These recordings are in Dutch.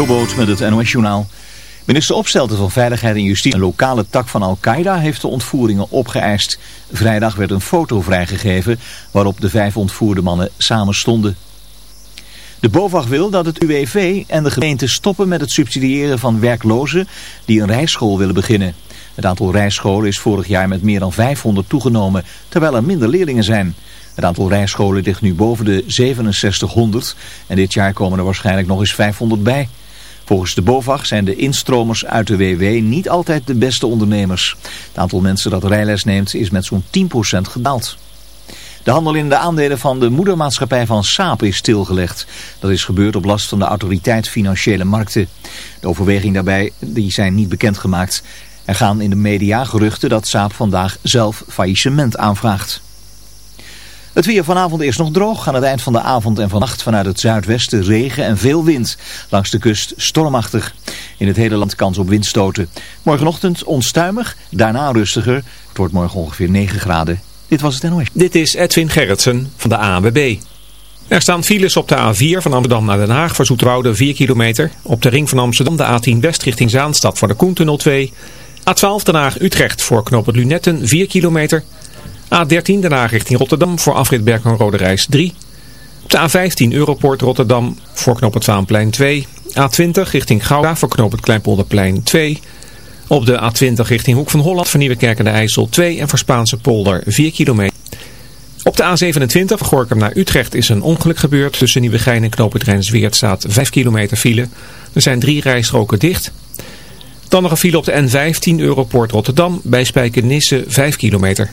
Jobboot met het NOS Journaal. Minister Opstelten van Veiligheid en Justitie, een lokale tak van Al-Qaeda, heeft de ontvoeringen opgeëist. Vrijdag werd een foto vrijgegeven waarop de vijf ontvoerde mannen samen stonden. De BOVAG wil dat het UWV en de gemeente stoppen met het subsidiëren van werklozen die een rijschool willen beginnen. Het aantal rijscholen is vorig jaar met meer dan 500 toegenomen, terwijl er minder leerlingen zijn. Het aantal rijscholen ligt nu boven de 6700 en dit jaar komen er waarschijnlijk nog eens 500 bij. Volgens de BOVAG zijn de instromers uit de WW niet altijd de beste ondernemers. Het aantal mensen dat rijles neemt is met zo'n 10% gedaald. De handel in de aandelen van de moedermaatschappij van Saab is stilgelegd. Dat is gebeurd op last van de autoriteit Financiële Markten. De overweging daarbij die zijn niet bekendgemaakt. Er gaan in de media geruchten dat Saab vandaag zelf faillissement aanvraagt. Het weer vanavond is nog droog. Aan het eind van de avond en vannacht vanuit het zuidwesten regen en veel wind. Langs de kust stormachtig. In het hele land kans op windstoten. Morgenochtend onstuimig, daarna rustiger. Het wordt morgen ongeveer 9 graden. Dit was het NOS. Dit is Edwin Gerritsen van de ANWB. Er staan files op de A4 van Amsterdam naar Den Haag voor Zoeterwoude 4 kilometer. Op de ring van Amsterdam de A10 West richting Zaanstad voor de Koentunnel 2. A12 Den Haag Utrecht voor knooppunt Lunetten 4 kilometer. A13 Den Haag richting Rotterdam voor afrit Berk en Rode Reis 3. Op de A15 Europoort Rotterdam voor knooppunt Vaanplein 2. A20 richting Gouda voor knooppunt Kleinpolderplein 2. Op de A20 richting Hoek van Holland voor Nieuwekerk en de IJssel 2 en voor Spaanse polder 4 kilometer. Op de A27 van Gorkum naar Utrecht is een ongeluk gebeurd. Tussen Nieuwegein en knooppunt Rijnsweert staat 5 kilometer file. Er zijn drie rijstroken dicht. Dan nog een file op de N15 Europoort Rotterdam bij Spijkenisse 5 kilometer.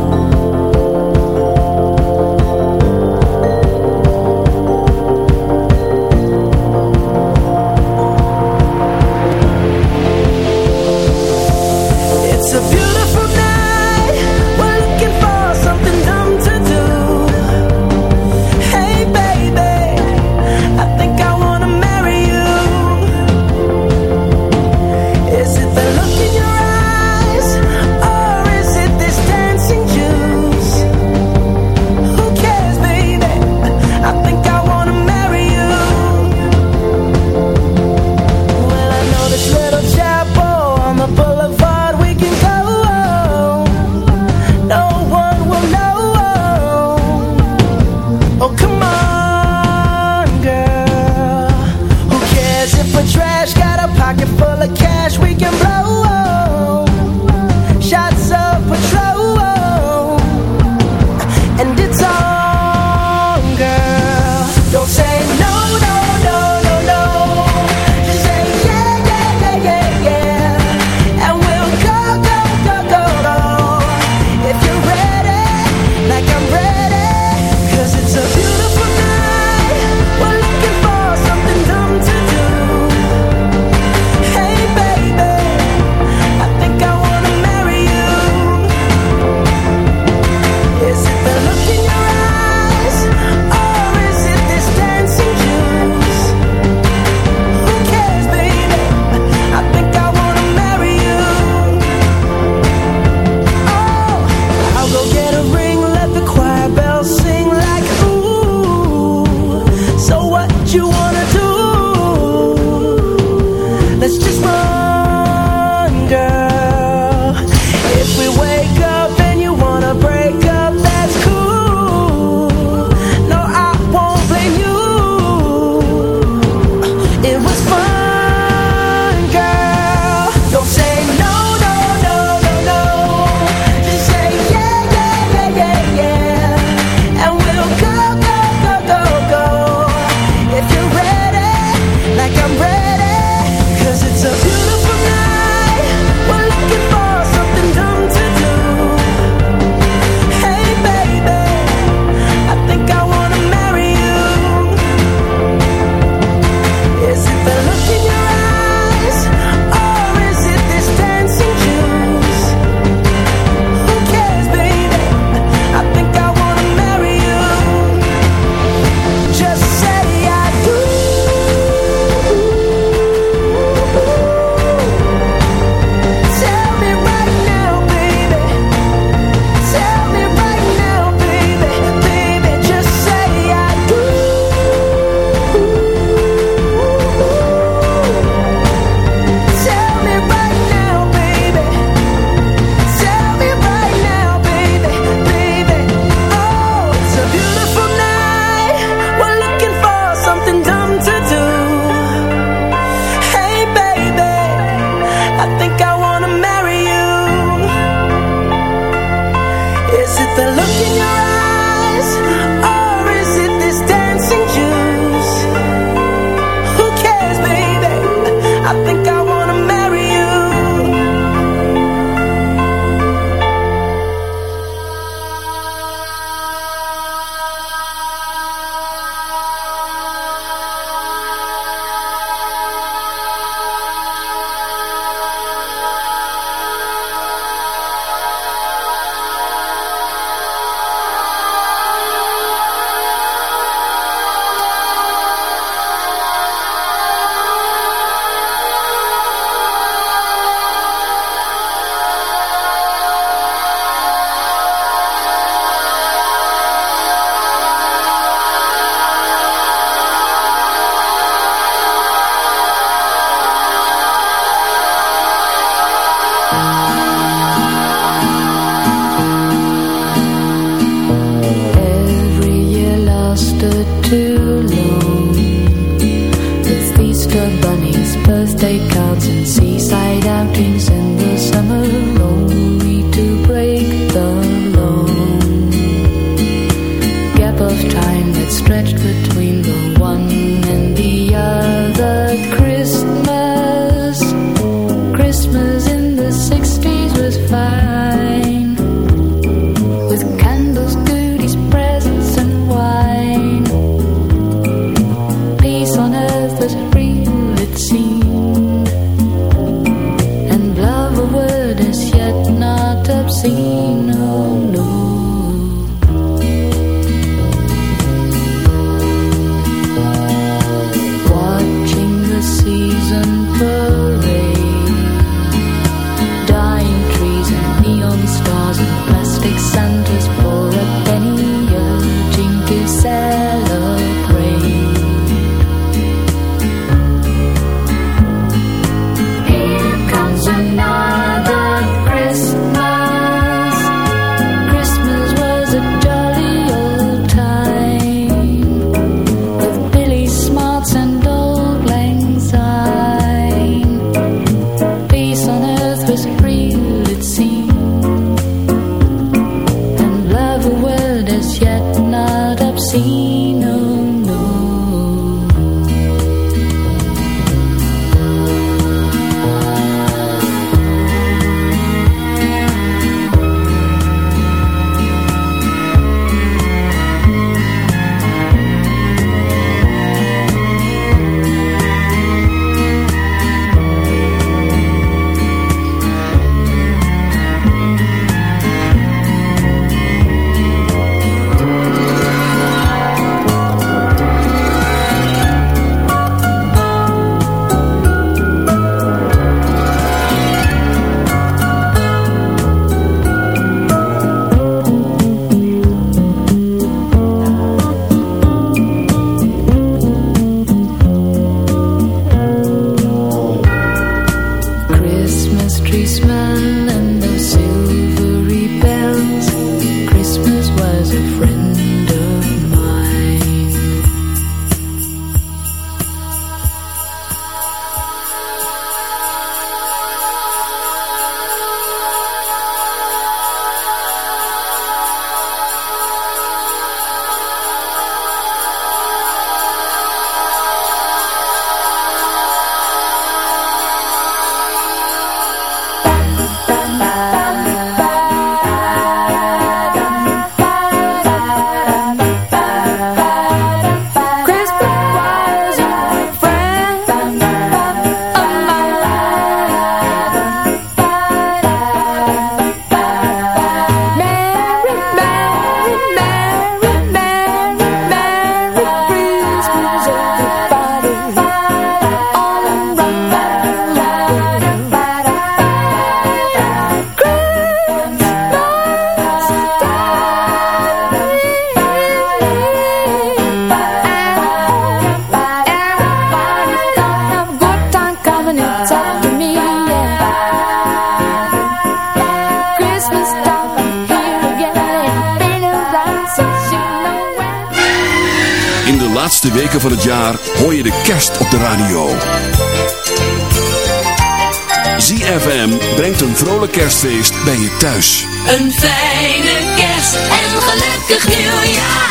kerstfeest ben je thuis. Een fijne kerst en gelukkig nieuwjaar.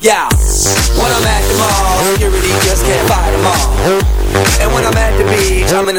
Yeah,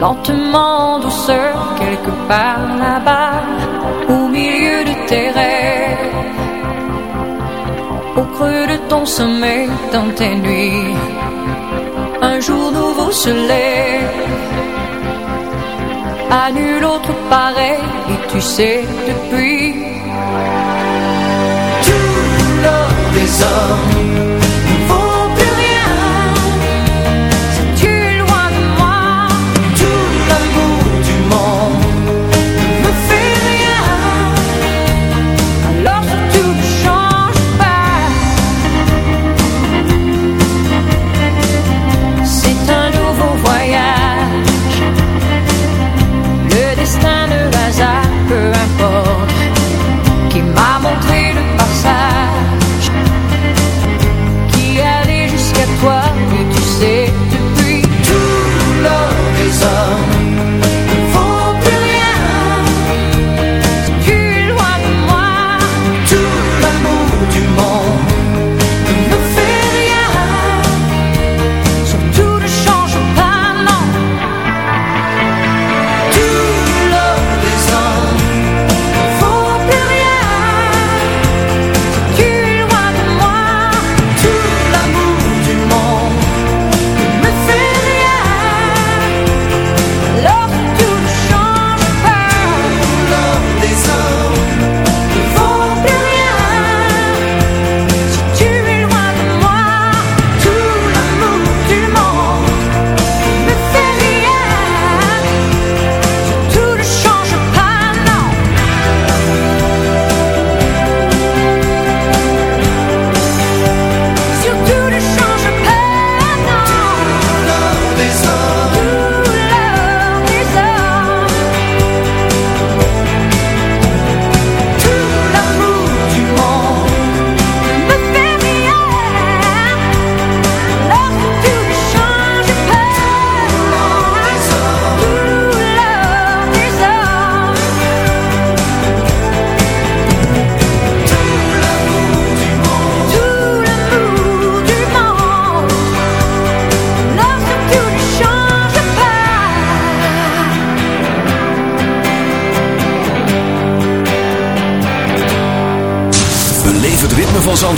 lentement, en douceur, quelque part là-bas, au milieu de tes rêves, au creux de ton sommeil, dans tes nuits. Un jour nouveau se lève à nul autre pareil, et tu sais depuis. Tout l'or des hommes clear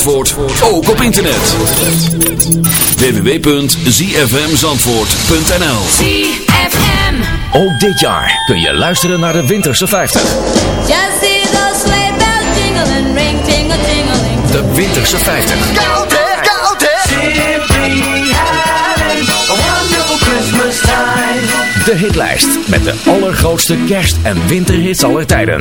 Zandvoort ook op internet. www.zfmzandvoort.nl ZFM. Ook dit jaar kun je luisteren naar de Winterse 50. Just see those sleigh bells jingling, ring tingle tingling. De Winterse 50. Koud hè, koud hè. Simply having a wonderful Christmas time. De hitlijst met de allergrootste kerst- en winterhits aller tijden.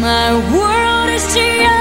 My world is changing.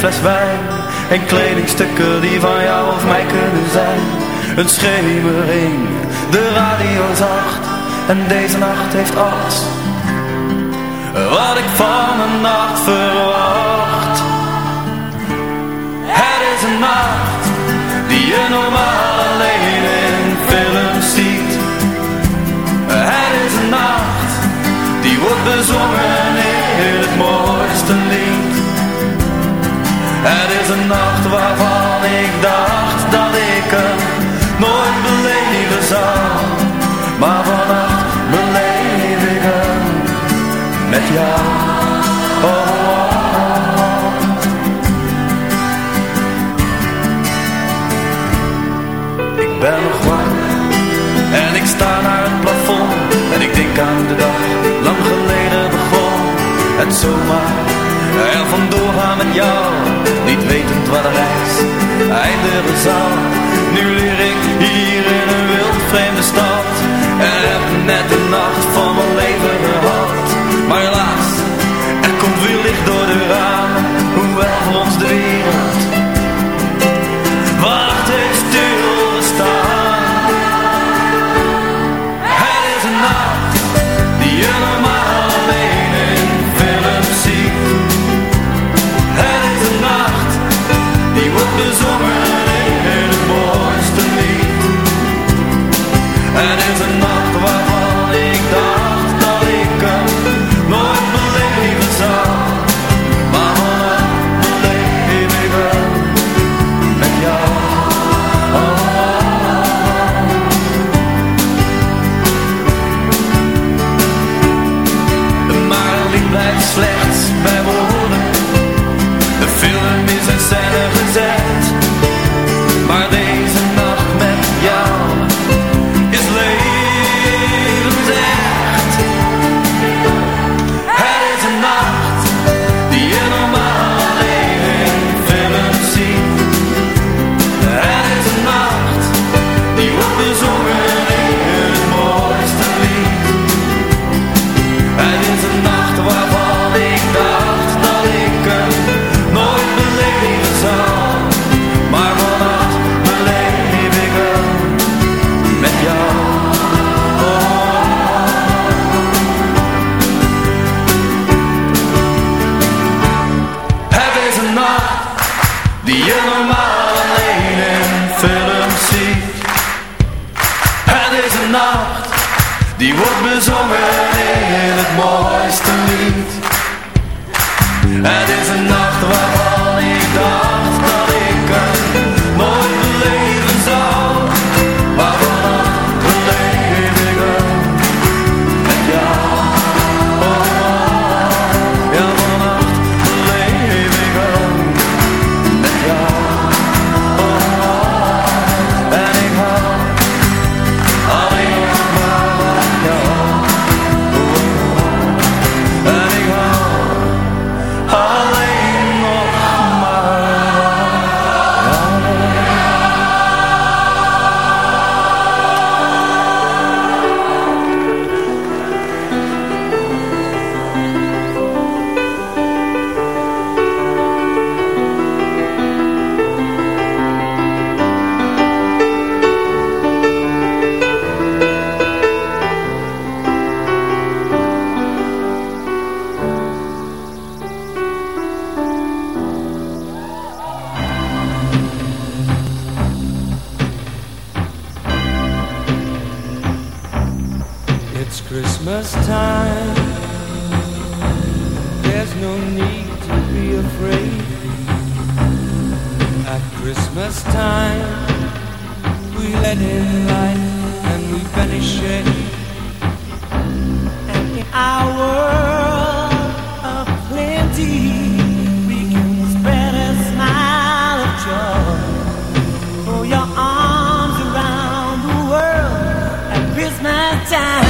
fles wijn En kledingstukken die van jou of mij kunnen zijn. Een schemering, de radio zacht En deze nacht heeft alles Wat ik van een nacht verwacht. Het is een nacht die je normaal ik aan de dag lang geleden begon. Het zomaar eh, er vandoor gaan met jou, niet wetend wat de reis eindigen zal. Nu leer ik hier in een wild vreemde stad en heb net de nacht van first time. There's no need to be afraid. At Christmas time, we let in light and we banish it. And in our world of plenty, we can spread a smile of joy. Throw your arms around the world at Christmas time.